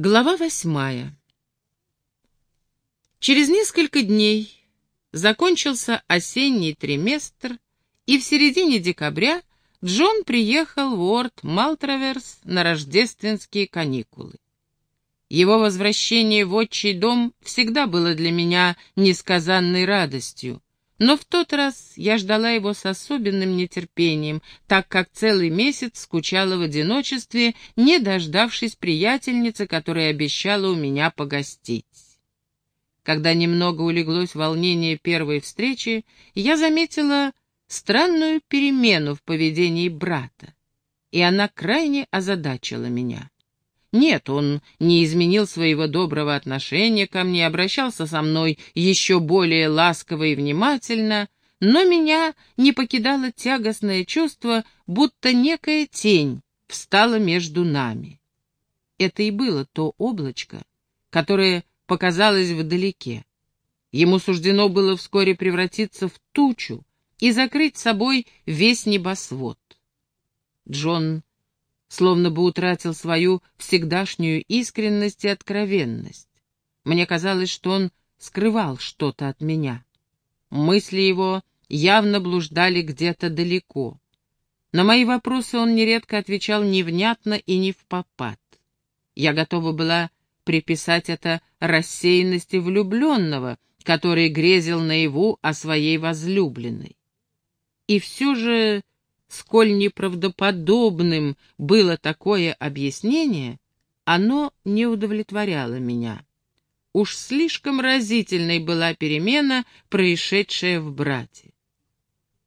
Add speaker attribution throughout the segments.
Speaker 1: Глава восьмая. Через несколько дней закончился осенний триместр, и в середине декабря Джон приехал в Уорд Малтраверс на рождественские каникулы. Его возвращение в отчий дом всегда было для меня несказанной радостью, но в тот раз я ждала его с особенным нетерпением, так как целый месяц скучала в одиночестве, не дождавшись приятельницы, которая обещала у меня погостить. Когда немного улеглось волнение первой встречи, я заметила странную перемену в поведении брата, и она крайне озадачила меня. Нет, он не изменил своего доброго отношения ко мне, обращался со мной еще более ласково и внимательно, но меня не покидало тягостное чувство, будто некая тень встала между нами. Это и было то облачко, которое показалось вдалеке. Ему суждено было вскоре превратиться в тучу и закрыть собой весь небосвод. Джон словно бы утратил свою всегдашнюю искренность и откровенность. Мне казалось, что он скрывал что-то от меня. Мысли его явно блуждали где-то далеко. На мои вопросы он нередко отвечал невнятно и не в попад. Я готова была приписать это рассеянности влюбленного, который грезил наяву о своей возлюбленной. И все же сколь неправдоподобным было такое объяснение, оно не удовлетворяло меня. Уж слишком разительной была перемена, происшедшая в брате.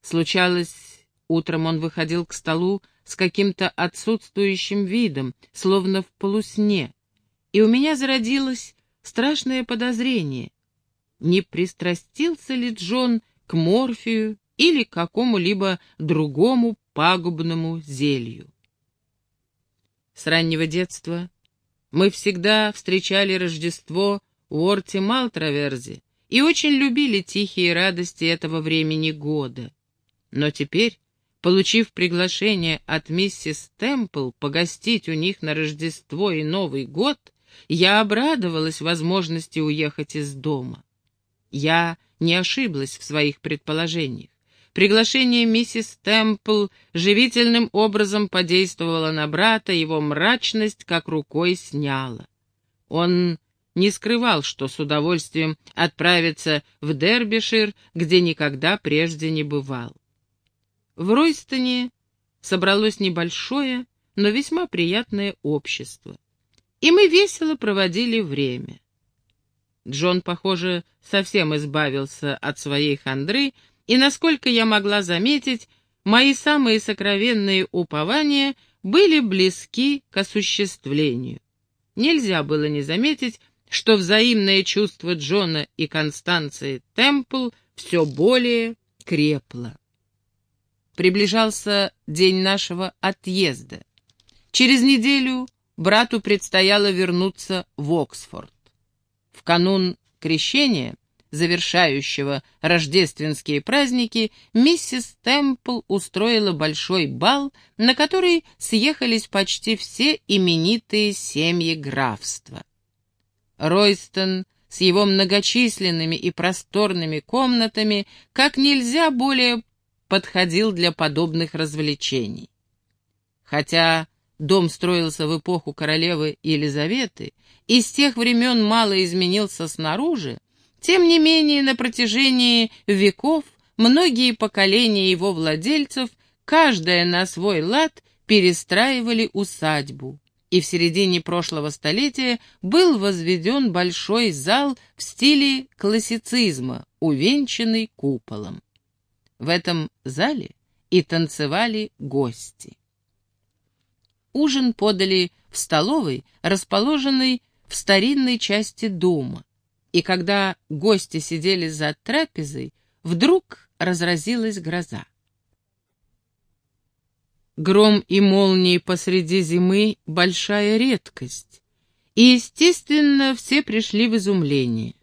Speaker 1: Случалось, утром он выходил к столу с каким-то отсутствующим видом, словно в полусне, и у меня зародилось страшное подозрение. Не пристрастился ли Джон к морфию или какому-либо другому пагубному зелью. С раннего детства мы всегда встречали Рождество в Орте Малтраверзе и очень любили тихие радости этого времени года. Но теперь, получив приглашение от миссис Темпл погостить у них на Рождество и Новый год, я обрадовалась возможности уехать из дома. Я не ошиблась в своих предположениях. Приглашение миссис Темпл живительным образом подействовало на брата, его мрачность как рукой сняла. Он не скрывал, что с удовольствием отправится в Дербишир, где никогда прежде не бывал. В Ройстоне собралось небольшое, но весьма приятное общество, и мы весело проводили время. Джон, похоже, совсем избавился от своей хандры и, насколько я могла заметить, мои самые сокровенные упования были близки к осуществлению. Нельзя было не заметить, что взаимное чувство Джона и Констанции Темпл все более крепло. Приближался день нашего отъезда. Через неделю брату предстояло вернуться в Оксфорд. В канун крещения завершающего рождественские праздники, миссис Темпл устроила большой бал, на который съехались почти все именитые семьи графства. Ройстон с его многочисленными и просторными комнатами как нельзя более подходил для подобных развлечений. Хотя дом строился в эпоху королевы Елизаветы и с тех времен мало изменился снаружи, тем не менее, на протяжении веков многие поколения его владельцев, каждая на свой лад, перестраивали усадьбу. И в середине прошлого столетия был возведен большой зал в стиле классицизма, увенчанный куполом. В этом зале и танцевали гости. Ужин подали в столовой, расположенной в старинной части дома и когда гости сидели за трапезой, вдруг разразилась гроза. Гром и молнии посреди зимы — большая редкость, и, естественно, все пришли в изумление.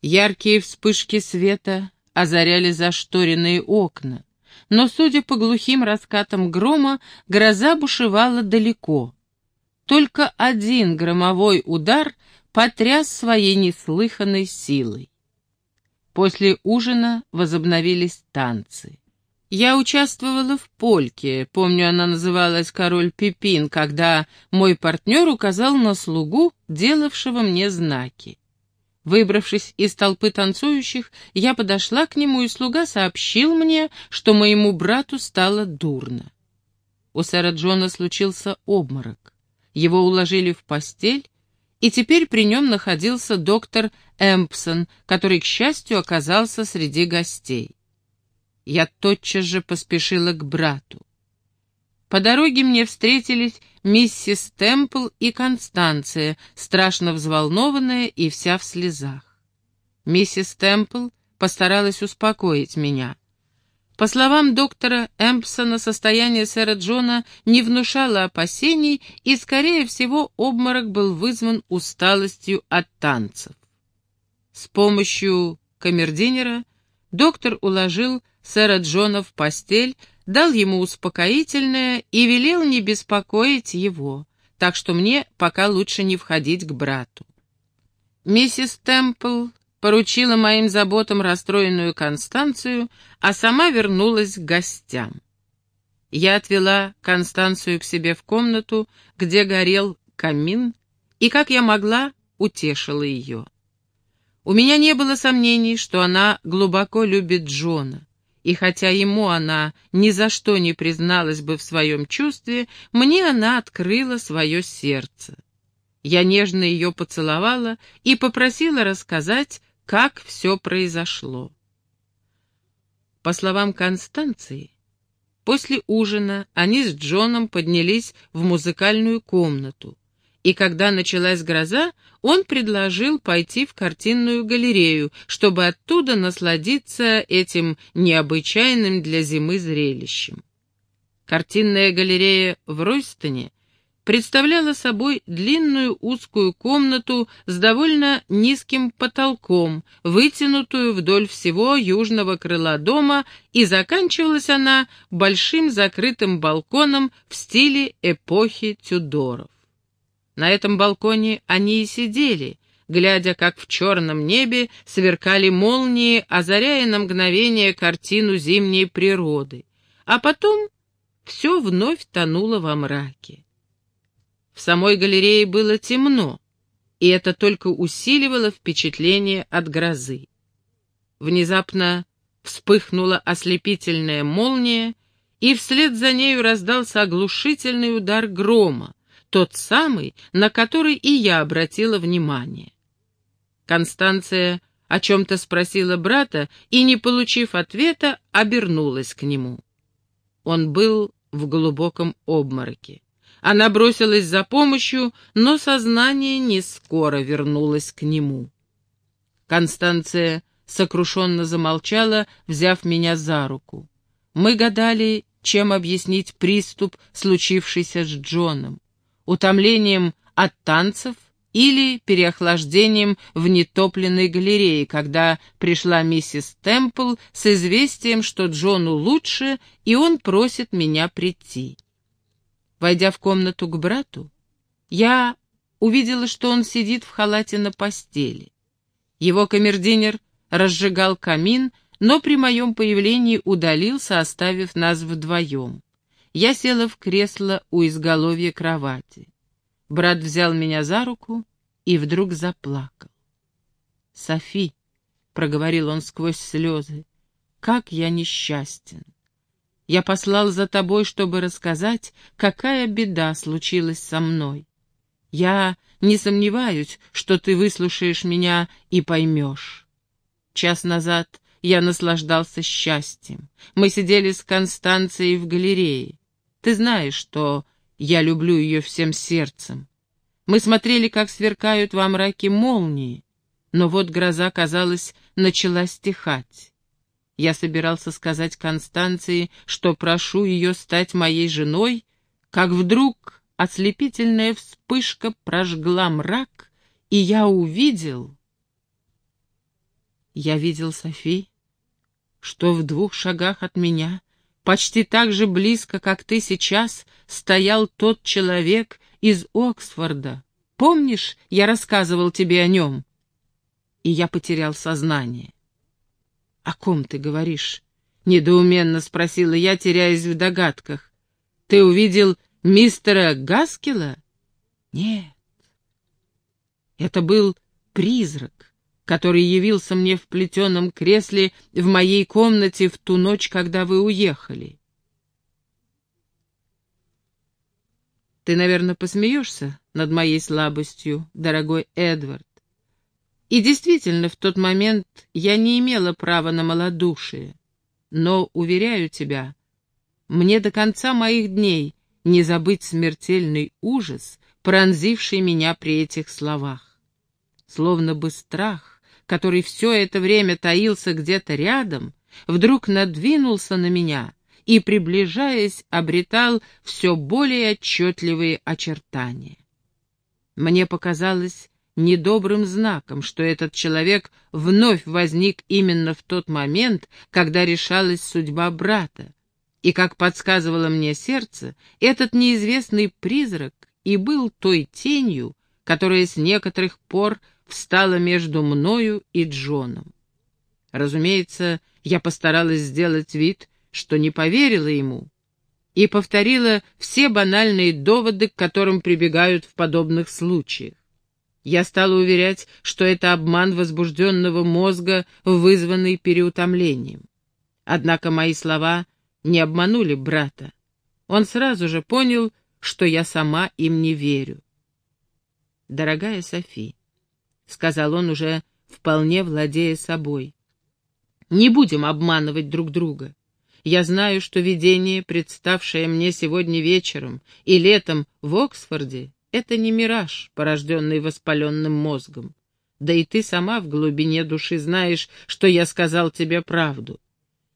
Speaker 1: Яркие вспышки света озаряли зашторенные окна, но, судя по глухим раскатам грома, гроза бушевала далеко. только один громовой удар потряс своей неслыханной силой. После ужина возобновились танцы. Я участвовала в польке, помню, она называлась «Король Пипин», когда мой партнер указал на слугу, делавшего мне знаки. Выбравшись из толпы танцующих, я подошла к нему, и слуга сообщил мне, что моему брату стало дурно. У сэра Джона случился обморок. Его уложили в постель, и теперь при нем находился доктор Эмпсон, который, к счастью, оказался среди гостей. Я тотчас же поспешила к брату. По дороге мне встретились миссис Темпл и Констанция, страшно взволнованная и вся в слезах. Миссис Темпл постаралась успокоить меня. По словам доктора Эмпсона, состояние сэра Джона не внушало опасений, и, скорее всего, обморок был вызван усталостью от танцев. С помощью камердинера доктор уложил сэра Джона в постель, дал ему успокоительное и велел не беспокоить его, так что мне пока лучше не входить к брату. Миссис Темпл поручила моим заботам расстроенную Констанцию, а сама вернулась к гостям. Я отвела Констанцию к себе в комнату, где горел камин, и, как я могла, утешила ее. У меня не было сомнений, что она глубоко любит Джона и хотя ему она ни за что не призналась бы в своем чувстве, мне она открыла свое сердце. Я нежно ее поцеловала и попросила рассказать, как все произошло. По словам Констанции, после ужина они с Джоном поднялись в музыкальную комнату, и когда началась гроза, он предложил пойти в картинную галерею, чтобы оттуда насладиться этим необычайным для зимы зрелищем. Картинная галерея в Ройстоне представляла собой длинную узкую комнату с довольно низким потолком, вытянутую вдоль всего южного крыла дома, и заканчивалась она большим закрытым балконом в стиле эпохи Тюдоров. На этом балконе они и сидели, глядя, как в черном небе сверкали молнии, озаряя на мгновение картину зимней природы. А потом все вновь тонуло во мраке. В самой галерее было темно, и это только усиливало впечатление от грозы. Внезапно вспыхнула ослепительная молния, и вслед за нею раздался оглушительный удар грома тот самый, на который и я обратила внимание. Констанция о чем-то спросила брата и, не получив ответа, обернулась к нему. Он был в глубоком обмороке. Она бросилась за помощью, но сознание не скоро вернулось к нему. Констанция сокрушенно замолчала, взяв меня за руку. Мы гадали, чем объяснить приступ, случившийся с Джоном утомлением от танцев или переохлаждением в нетопленной галерее, когда пришла миссис Темпл с известием, что Джону лучше, и он просит меня прийти. Войдя в комнату к брату, я увидела, что он сидит в халате на постели. Его камердинер разжигал камин, но при моем появлении удалился, оставив нас вдвоем. Я села в кресло у изголовья кровати. Брат взял меня за руку и вдруг заплакал. «Софи», — проговорил он сквозь слезы, — «как я несчастен! Я послал за тобой, чтобы рассказать, какая беда случилась со мной. Я не сомневаюсь, что ты выслушаешь меня и поймешь. Час назад я наслаждался счастьем. Мы сидели с Констанцией в галерее. Ты знаешь, что я люблю ее всем сердцем. Мы смотрели, как сверкают во мраке молнии, но вот гроза, казалось, начала стихать. Я собирался сказать Констанции, что прошу ее стать моей женой, как вдруг ослепительная вспышка прожгла мрак, и я увидел... Я видел Софи, что в двух шагах от меня, почти так же близко, как ты сейчас, стоял тот человек, из Оксфорда. Помнишь, я рассказывал тебе о нем?» И я потерял сознание. «О ком ты говоришь?» — недоуменно спросила я, теряясь в догадках. «Ты увидел мистера Гаскила?» «Нет». Это был призрак, который явился мне в плетеном кресле в моей комнате в ту ночь, когда вы уехали. Ты, наверное, посмеешься над моей слабостью, дорогой Эдвард. И действительно, в тот момент я не имела права на малодушие. Но, уверяю тебя, мне до конца моих дней не забыть смертельный ужас, пронзивший меня при этих словах. Словно бы страх, который все это время таился где-то рядом, вдруг надвинулся на меня и, приближаясь, обретал все более отчетливые очертания. Мне показалось недобрым знаком, что этот человек вновь возник именно в тот момент, когда решалась судьба брата. И, как подсказывало мне сердце, этот неизвестный призрак и был той тенью, которая с некоторых пор встала между мною и Джоном. Разумеется, я постаралась сделать вид, что не поверила ему и повторила все банальные доводы, к которым прибегают в подобных случаях. Я стала уверять, что это обман возбужденного мозга, вызванный переутомлением. Однако мои слова не обманули брата. Он сразу же понял, что я сама им не верю. «Дорогая Софи», — сказал он уже вполне владея собой, — «не будем обманывать друг друга. Я знаю, что видение, представшее мне сегодня вечером и летом в Оксфорде, это не мираж, порожденный воспаленным мозгом. Да и ты сама в глубине души знаешь, что я сказал тебе правду.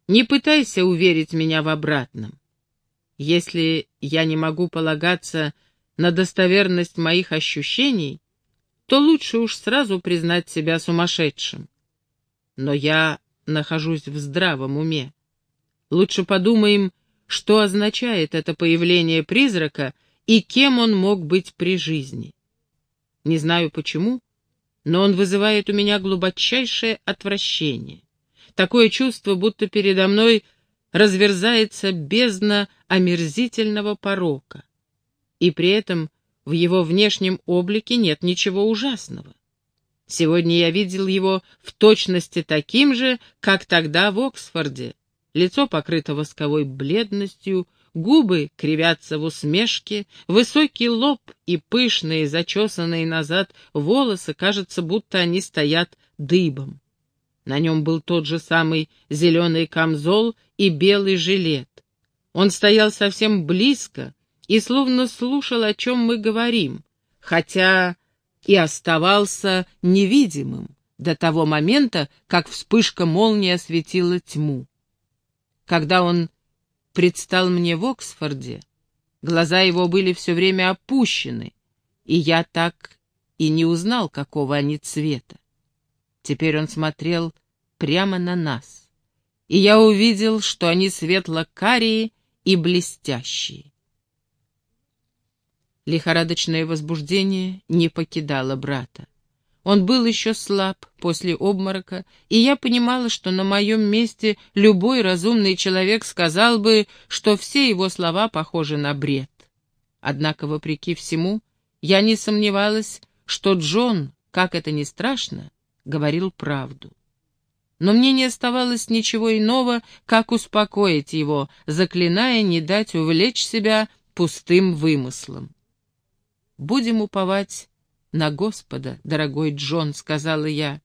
Speaker 1: Не пытайся уверить меня в обратном. Если я не могу полагаться на достоверность моих ощущений, то лучше уж сразу признать себя сумасшедшим. Но я нахожусь в здравом уме. Лучше подумаем, что означает это появление призрака и кем он мог быть при жизни. Не знаю почему, но он вызывает у меня глубочайшее отвращение. Такое чувство, будто передо мной разверзается бездна омерзительного порока. И при этом в его внешнем облике нет ничего ужасного. Сегодня я видел его в точности таким же, как тогда в Оксфорде, лицо покрыто восковой бледностью, губы кривятся в усмешке, высокий лоб и пышные, зачесанные назад волосы, кажется, будто они стоят дыбом. На нем был тот же самый зеленый камзол и белый жилет. Он стоял совсем близко и словно слушал, о чем мы говорим, хотя и оставался невидимым до того момента, как вспышка молнии осветила тьму. Когда он предстал мне в Оксфорде, глаза его были все время опущены, и я так и не узнал, какого они цвета. Теперь он смотрел прямо на нас, и я увидел, что они светло-карие и блестящие. Лихорадочное возбуждение не покидало брата. Он был еще слаб после обморока, и я понимала, что на моем месте любой разумный человек сказал бы, что все его слова похожи на бред. Однако, вопреки всему, я не сомневалась, что Джон, как это ни страшно, говорил правду. Но мне не оставалось ничего иного, как успокоить его, заклиная не дать увлечь себя пустым вымыслом. Будем уповать на Господа, дорогой Джон», — сказала я.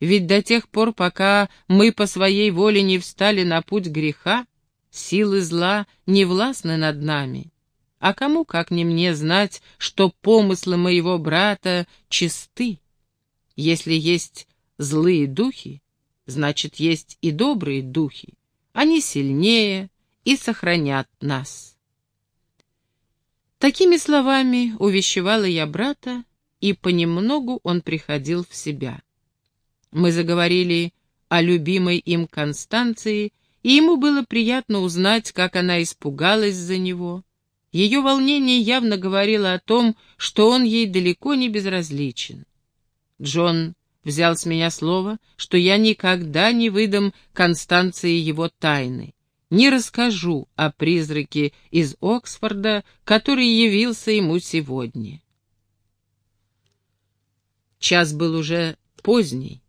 Speaker 1: «Ведь до тех пор, пока мы по своей воле не встали на путь греха, силы зла не властны над нами. А кому, как не мне, знать, что помыслы моего брата чисты? Если есть злые духи, значит, есть и добрые духи. Они сильнее и сохранят нас». Такими словами увещевала я брата, и понемногу он приходил в себя. Мы заговорили о любимой им Констанции, и ему было приятно узнать, как она испугалась за него. Ее волнение явно говорило о том, что он ей далеко не безразличен. Джон взял с меня слово, что я никогда не выдам Констанции его тайны, не расскажу о призраке из Оксфорда, который явился ему сегодня. Час был уже поздний,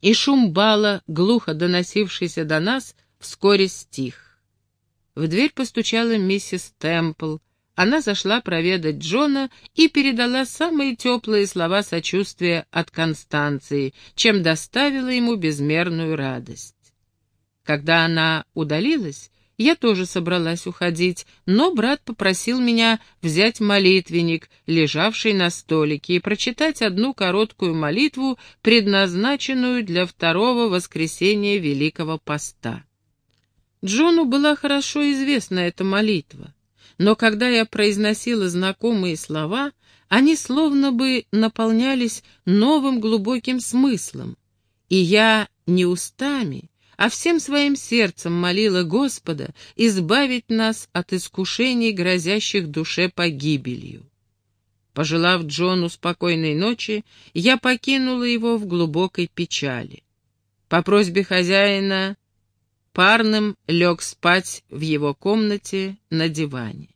Speaker 1: и шум бала, глухо доносившийся до нас, вскоре стих. В дверь постучала миссис Темпл, она зашла проведать Джона и передала самые теплые слова сочувствия от Констанции, чем доставила ему безмерную радость. Когда она удалилась, я тоже собралась уходить, но брат попросил меня взять молитвенник, лежавший на столике, и прочитать одну короткую молитву, предназначенную для второго воскресения Великого Поста. Джону была хорошо известна эта молитва но когда я произносила знакомые слова, они словно бы наполнялись новым глубоким смыслом, и я не устами, а всем своим сердцем молила Господа избавить нас от искушений, грозящих душе погибелью. Пожелав Джону спокойной ночи, я покинула его в глубокой печали. По просьбе хозяина парным лег спать в его комнате на диване.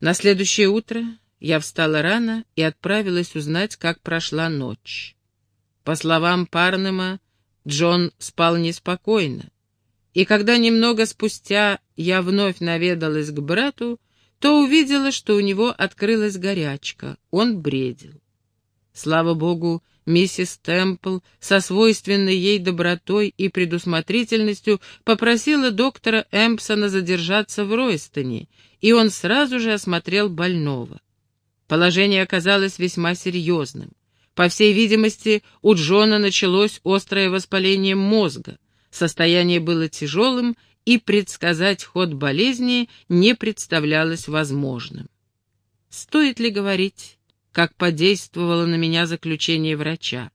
Speaker 1: На следующее утро я встала рано и отправилась узнать, как прошла ночь. По словам Парнема, Джон спал неспокойно, и когда немного спустя я вновь наведалась к брату, то увидела, что у него открылась горячка, он бредил. Слава богу, Миссис Темпл со свойственной ей добротой и предусмотрительностью попросила доктора Эмпсона задержаться в Ройстоне, и он сразу же осмотрел больного. Положение оказалось весьма серьезным. По всей видимости, у Джона началось острое воспаление мозга. Состояние было тяжелым, и предсказать ход болезни не представлялось возможным. Стоит ли говорить, как подействовало на меня заключение врача.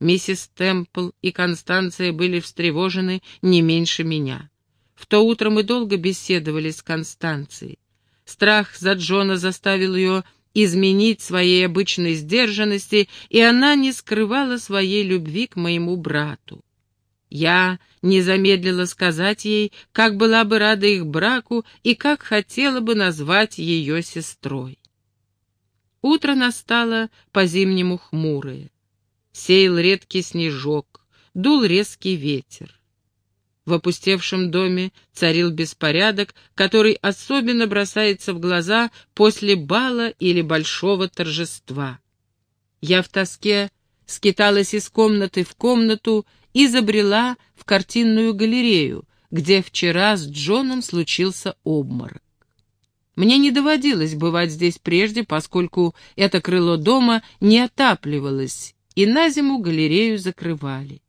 Speaker 1: Миссис Темпл и Констанция были встревожены не меньше меня. В то утро мы долго беседовали с Констанцией. Страх за Джона заставил ее изменить своей обычной сдержанности, и она не скрывала своей любви к моему брату. Я не замедлила сказать ей, как была бы рада их браку и как хотела бы назвать ее сестрой. Утро настало по-зимнему хмурое. Сеял редкий снежок, дул резкий ветер. В опустевшем доме царил беспорядок, который особенно бросается в глаза после бала или большого торжества. Я в тоске скиталась из комнаты в комнату и забрела в картинную галерею, где вчера с Джоном случился обморок. Мне не доводилось бывать здесь прежде, поскольку это крыло дома не отапливалось, и на зиму галерею закрывали.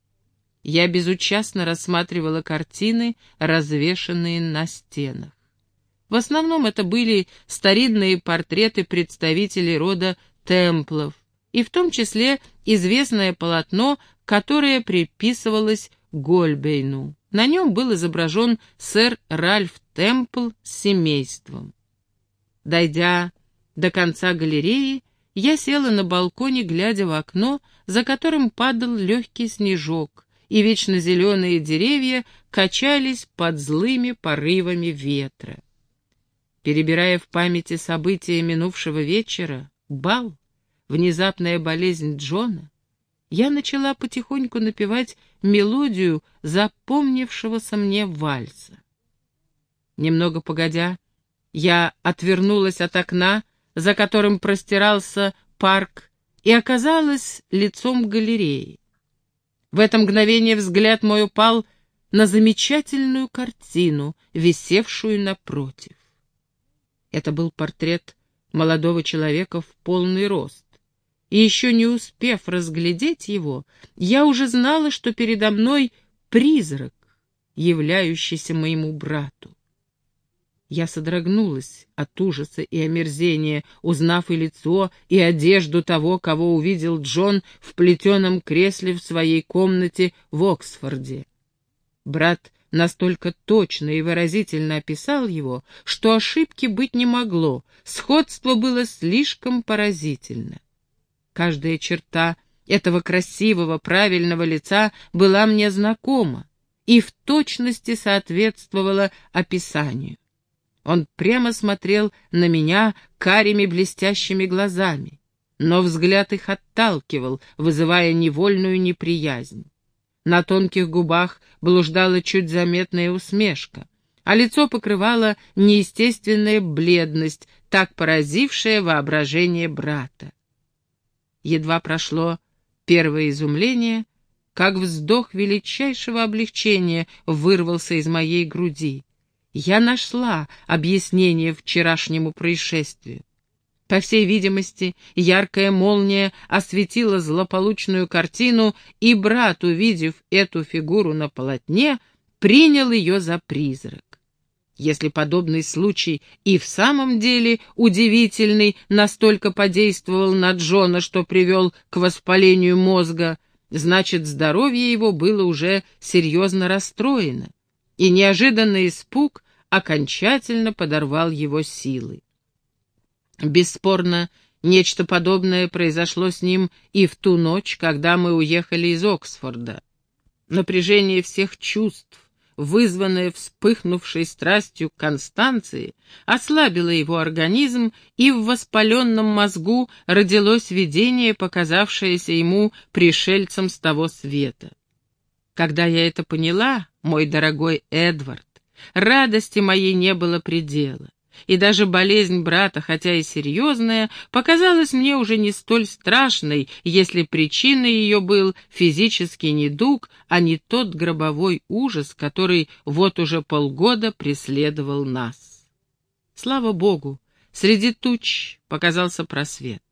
Speaker 1: Я безучастно рассматривала картины, развешанные на стенах. В основном это были старинные портреты представителей рода Темплов, и в том числе известное полотно, которое приписывалось Гольбейну. На нем был изображен сэр Ральф Темпл с семейством. Дойдя до конца галереи, я села на балконе, глядя в окно, за которым падал легкий снежок, и вечно зеленые деревья качались под злыми порывами ветра. Перебирая в памяти события минувшего вечера, бал, внезапная болезнь Джона, я начала потихоньку напевать мелодию запомнившегося мне вальса. Немного погодя, я отвернулась от окна, за которым простирался парк, и оказалась лицом к галерее. В это мгновение взгляд мой упал на замечательную картину, висевшую напротив. Это был портрет молодого человека в полный рост. И еще не успев разглядеть его, я уже знала, что передо мной призрак, являющийся моему брату. Я содрогнулась от ужаса и омерзения, узнав и лицо, и одежду того, кого увидел Джон в плетеном кресле в своей комнате в Оксфорде. Брат настолько точно и выразительно описал его, что ошибки быть не могло, сходство было слишком поразительно. Каждая черта этого красивого, правильного лица была мне знакома и в точности соответствовала описанию. Он прямо смотрел на меня карими блестящими глазами, но взгляд их отталкивал, вызывая невольную неприязнь. На тонких губах блуждала чуть заметная усмешка, а лицо покрывала неестественная бледность, так поразившая воображение брата. Едва прошло первое изумление, как вздох величайшего облегчения вырвался из моей груди. Я нашла объяснение вчерашнему происшествию. По всей видимости, яркая молния осветила злополучную картину, и брат, увидев эту фигуру на полотне, принял ее за призрак. Если подобный случай и в самом деле удивительный настолько подействовал на Джона, что привел к воспалению мозга, значит, здоровье его было уже серьезно расстроено, и неожиданный испуг окончательно подорвал его силы. Бесспорно, нечто подобное произошло с ним и в ту ночь, когда мы уехали из Оксфорда. Напряжение всех чувств, вызванное вспыхнувшей страстью Констанции, ослабило его организм, и в воспаленном мозгу родилось видение, показавшееся ему пришельцем с того света. Когда я это поняла, мой дорогой Эдвард, радости моей не было предела и даже болезнь брата, хотя и серьезная, показалась мне уже не столь страшной, если причиной ее был физический недуг, а не тот гробовой ужас, который вот уже полгода преследовал нас. Слава Богу, среди туч показался просвет.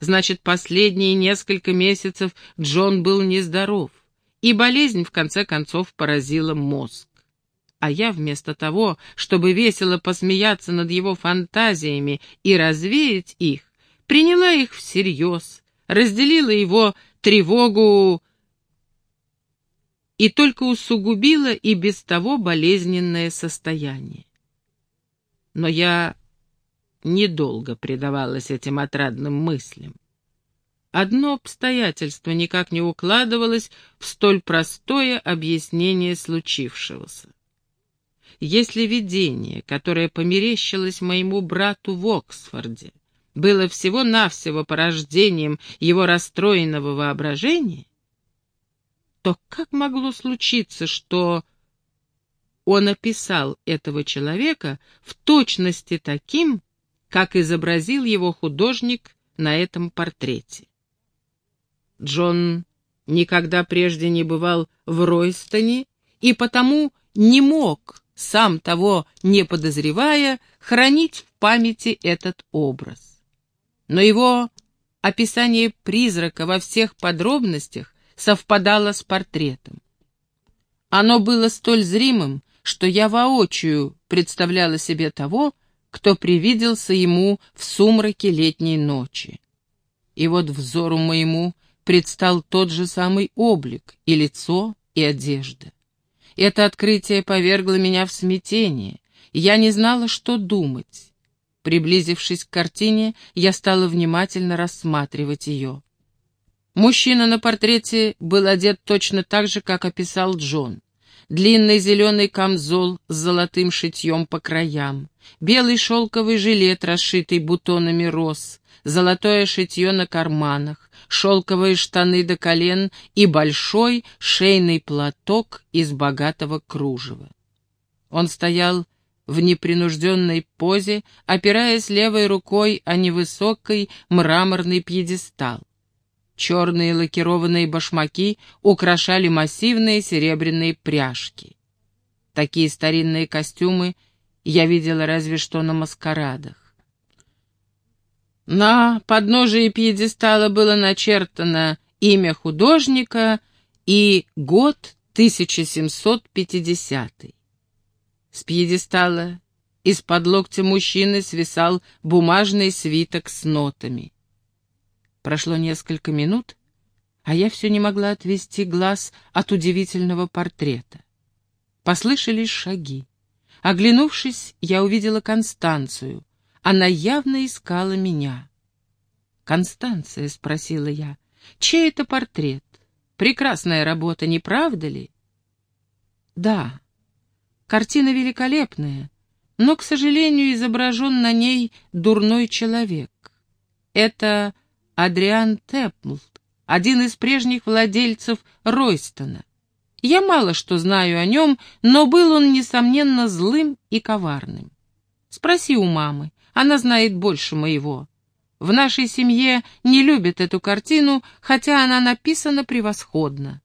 Speaker 1: Значит, последние несколько месяцев Джон был нездоров, и болезнь в конце концов поразила мозг а я вместо того, чтобы весело посмеяться над его фантазиями и развеять их, приняла их всерьез, разделила его тревогу и только усугубила и без того болезненное состояние. Но я недолго предавалась этим отрадным мыслям. Одно обстоятельство никак не укладывалось в столь простое объяснение случившегося. Если видение, которое померещилось моему брату в Оксфорде, было всего-навсего порождением его расстроенного воображения, то как могло случиться, что он описал этого человека в точности таким, как изобразил его художник на этом портрете? Джон никогда прежде не бывал в Ройстоне и потому не мог сам того не подозревая, хранить в памяти этот образ. Но его описание призрака во всех подробностях совпадало с портретом. Оно было столь зримым, что я воочию представляла себе того, кто привиделся ему в сумраке летней ночи. И вот взору моему предстал тот же самый облик, и лицо, и одежда. Это открытие повергло меня в смятение. Я не знала, что думать. Приблизившись к картине, я стала внимательно рассматривать ее. Мужчина на портрете был одет точно так же, как описал Джон. Длинный зеленый камзол с золотым шитьем по краям, белый шелковый жилет, расшитый бутонами роз, золотое шитье на карманах, шелковые штаны до колен и большой шейный платок из богатого кружева. Он стоял в непринужденной позе, опираясь левой рукой о невысокий мраморный пьедестал. Черные лакированные башмаки украшали массивные серебряные пряжки. Такие старинные костюмы я видела разве что на маскарадах. На подножии пьедестала было начертано имя художника и год 1750. С пьедестала из-под локтя мужчины свисал бумажный свиток с нотами. Прошло несколько минут, а я все не могла отвести глаз от удивительного портрета. послышались шаги. Оглянувшись, я увидела Констанцию. Она явно искала меня. «Констанция», — спросила я, — «чей это портрет? Прекрасная работа, не правда ли?» «Да, картина великолепная, но, к сожалению, изображен на ней дурной человек. Это Адриан Тепл, один из прежних владельцев Ройстона. Я мало что знаю о нем, но был он, несомненно, злым и коварным. Спроси у мамы, она знает больше моего. В нашей семье не любят эту картину, хотя она написана превосходно.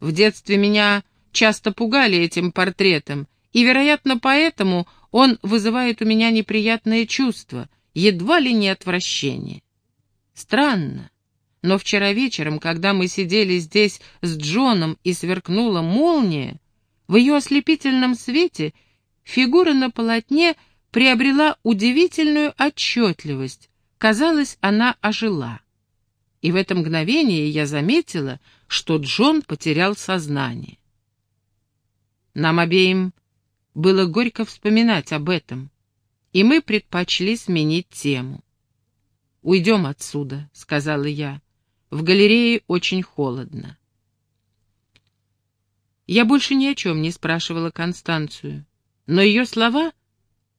Speaker 1: В детстве меня часто пугали этим портретом, и, вероятно, поэтому он вызывает у меня неприятное чувство, едва ли не отвращение. Странно, но вчера вечером, когда мы сидели здесь с Джоном и сверкнула молния, в ее ослепительном свете фигура на полотне приобрела удивительную отчетливость. Казалось, она ожила. И в это мгновение я заметила, что Джон потерял сознание. Нам обеим было горько вспоминать об этом, и мы предпочли сменить тему. «Уйдем отсюда», — сказала я. В галерее очень холодно. Я больше ни о чем не спрашивала Констанцию, но ее слова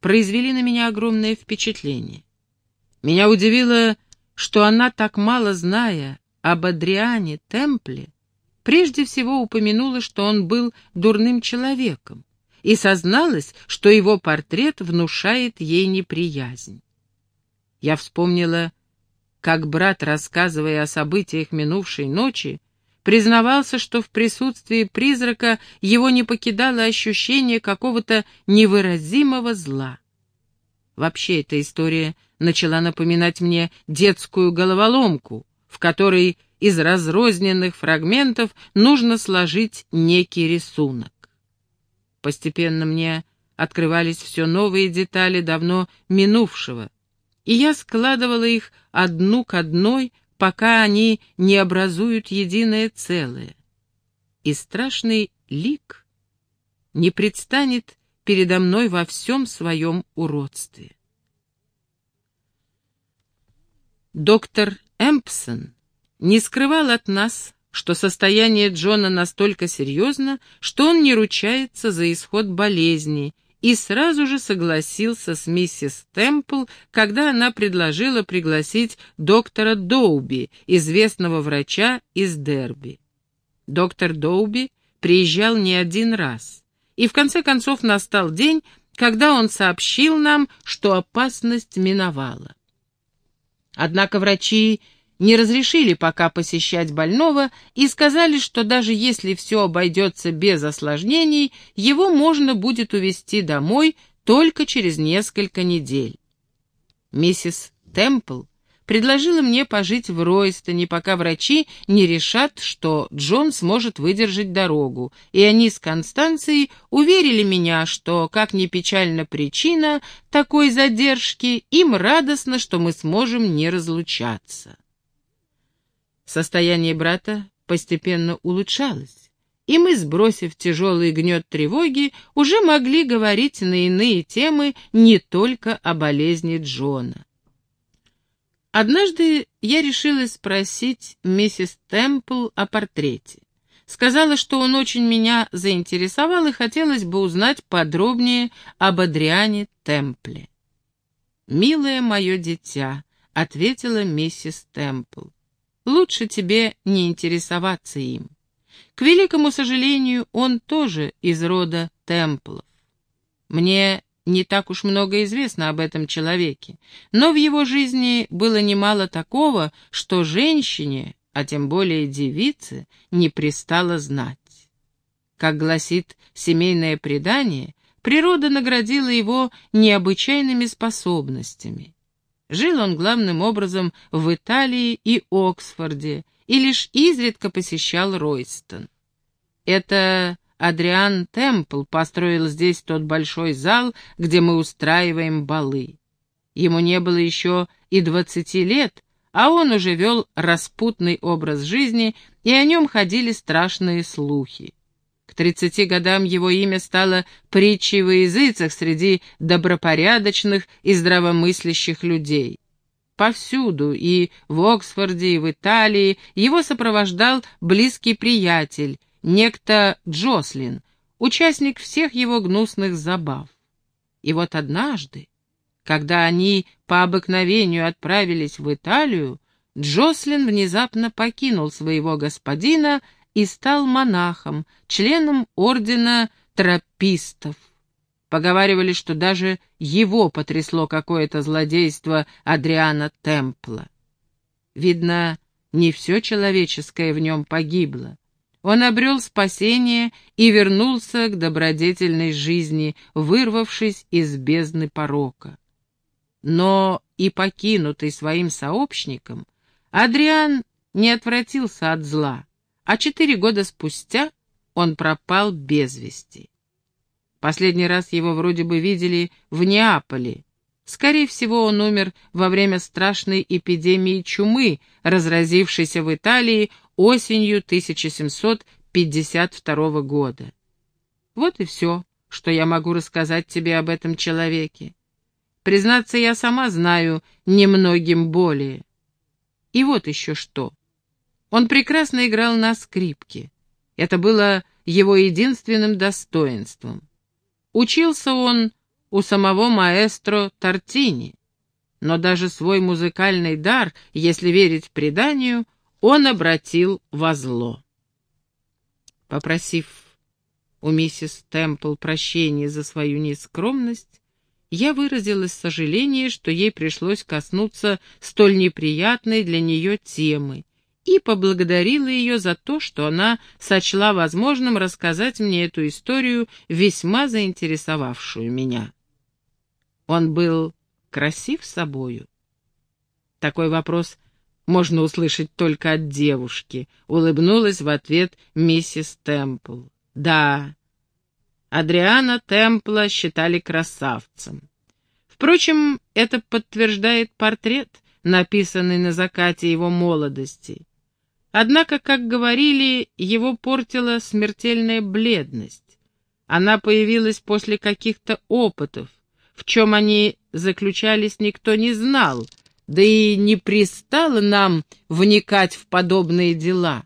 Speaker 1: произвели на меня огромное впечатление. Меня удивило, что она, так мало зная об Адриане Темпле, прежде всего упомянула, что он был дурным человеком, и созналась, что его портрет внушает ей неприязнь. Я вспомнила как брат, рассказывая о событиях минувшей ночи, признавался, что в присутствии призрака его не покидало ощущение какого-то невыразимого зла. Вообще эта история начала напоминать мне детскую головоломку, в которой из разрозненных фрагментов нужно сложить некий рисунок. Постепенно мне открывались все новые детали давно минувшего, и я складывала их одну к одной, пока они не образуют единое целое. И страшный лик не предстанет передо мной во всем своем уродстве. Доктор Эмпсон не скрывал от нас, что состояние Джона настолько серьезно, что он не ручается за исход болезни и сразу же согласился с миссис Темпл, когда она предложила пригласить доктора Доуби, известного врача из Дерби. Доктор Доуби приезжал не один раз, и в конце концов настал день, когда он сообщил нам, что опасность миновала. Однако врачи не разрешили пока посещать больного и сказали, что даже если все обойдется без осложнений, его можно будет увезти домой только через несколько недель. Миссис Темпл предложила мне пожить в Ройстоне, пока врачи не решат, что Джон сможет выдержать дорогу, и они с Констанцией уверили меня, что, как ни печальна причина такой задержки, им радостно, что мы сможем не разлучаться. Состояние брата постепенно улучшалось, и мы, сбросив тяжелый гнет тревоги, уже могли говорить на иные темы не только о болезни Джона. Однажды я решила спросить миссис Темпл о портрете. Сказала, что он очень меня заинтересовал и хотелось бы узнать подробнее об Адриане Темпле. «Милое мое дитя», — ответила миссис Темпл, лучше тебе не интересоваться им. К великому сожалению, он тоже из рода Темплов. Мне не так уж много известно об этом человеке, но в его жизни было немало такого, что женщине, а тем более девице, не пристало знать. Как гласит семейное предание, природа наградила его необычайными способностями. Жил он главным образом в Италии и Оксфорде, и лишь изредка посещал Ройстон. Это Адриан Темпл построил здесь тот большой зал, где мы устраиваем балы. Ему не было еще и двадцати лет, а он уже вел распутный образ жизни, и о нем ходили страшные слухи. К тридцати годам его имя стало притчей во языцах среди добропорядочных и здравомыслящих людей. Повсюду, и в Оксфорде, и в Италии, его сопровождал близкий приятель, некто Джослин, участник всех его гнусных забав. И вот однажды, когда они по обыкновению отправились в Италию, Джослин внезапно покинул своего господина и стал монахом, членом ордена тропистов. Поговаривали, что даже его потрясло какое-то злодейство Адриана Темпла. Видно, не все человеческое в нем погибло. Он обрел спасение и вернулся к добродетельной жизни, вырвавшись из бездны порока. Но и покинутый своим сообщником, Адриан не отвратился от зла, а четыре года спустя он пропал без вести. Последний раз его вроде бы видели в Неаполе. Скорее всего, он умер во время страшной эпидемии чумы, разразившейся в Италии осенью 1752 года. Вот и все, что я могу рассказать тебе об этом человеке. Признаться, я сама знаю немногим более. И вот еще что. Он прекрасно играл на скрипке. Это было его единственным достоинством. Учился он у самого маэстро Тортини, но даже свой музыкальный дар, если верить преданию, он обратил во зло. Попросив у миссис Темпл прощения за свою нескромность, я выразила сожаление, что ей пришлось коснуться столь неприятной для нее темы, и поблагодарила ее за то, что она сочла возможным рассказать мне эту историю, весьма заинтересовавшую меня. Он был красив собою? Такой вопрос можно услышать только от девушки, улыбнулась в ответ миссис Темпл. Да, Адриана Темпла считали красавцем. Впрочем, это подтверждает портрет, написанный на закате его молодости. Однако, как говорили, его портила смертельная бледность. Она появилась после каких-то опытов. В чем они заключались, никто не знал, да и не пристало нам вникать в подобные дела.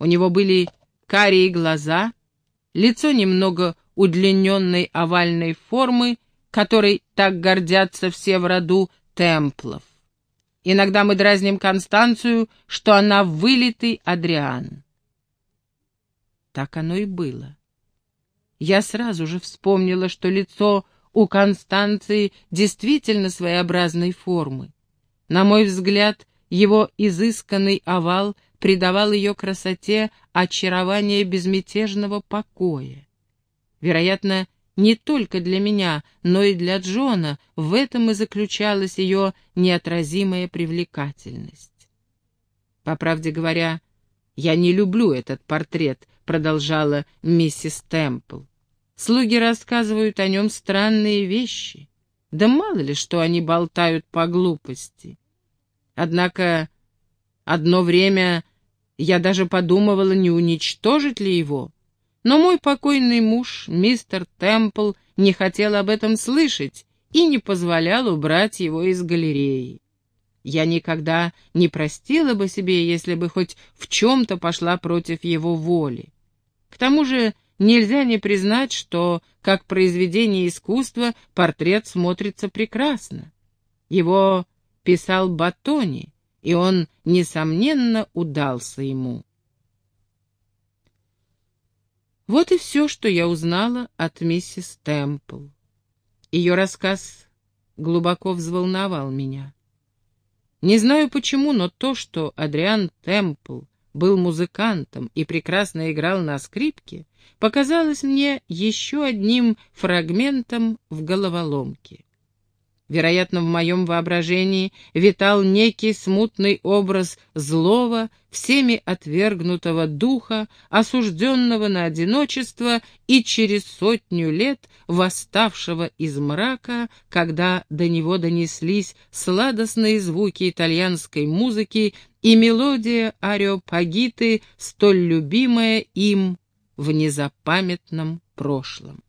Speaker 1: У него были карие глаза, лицо немного удлиненной овальной формы, которой так гордятся все в роду темплов. Иногда мы дразним Констанцию, что она вылитый Адриан. Так оно и было. Я сразу же вспомнила, что лицо у Констанции действительно своеобразной формы. На мой взгляд, его изысканный овал придавал ее красоте очарование безмятежного покоя. Вероятно, не только для меня, но и для Джона в этом и заключалась ее неотразимая привлекательность. По правде говоря, я не люблю этот портрет, продолжала миссис Темпл. Слуги рассказывают о нем странные вещи. Да мало ли, что они болтают по глупости. Однако одно время я даже подумывала, не уничтожить ли его. Но мой покойный муж, мистер Темпл, не хотел об этом слышать и не позволял убрать его из галереи. Я никогда не простила бы себе, если бы хоть в чем-то пошла против его воли. К тому же нельзя не признать, что, как произведение искусства, портрет смотрится прекрасно. Его писал Батони, и он, несомненно, удался ему. Вот и все, что я узнала от миссис Темпл. Ее рассказ глубоко взволновал меня. Не знаю почему, но то, что Адриан Темпл был музыкантом и прекрасно играл на скрипке, показалось мне еще одним фрагментом в головоломке. Вероятно, в моем воображении витал некий смутный образ злого, всеми отвергнутого духа, осужденного на одиночество и через сотню лет восставшего из мрака, когда до него донеслись сладостные звуки итальянской музыки и мелодия ареопагиты, столь любимая им в незапамятном прошлом.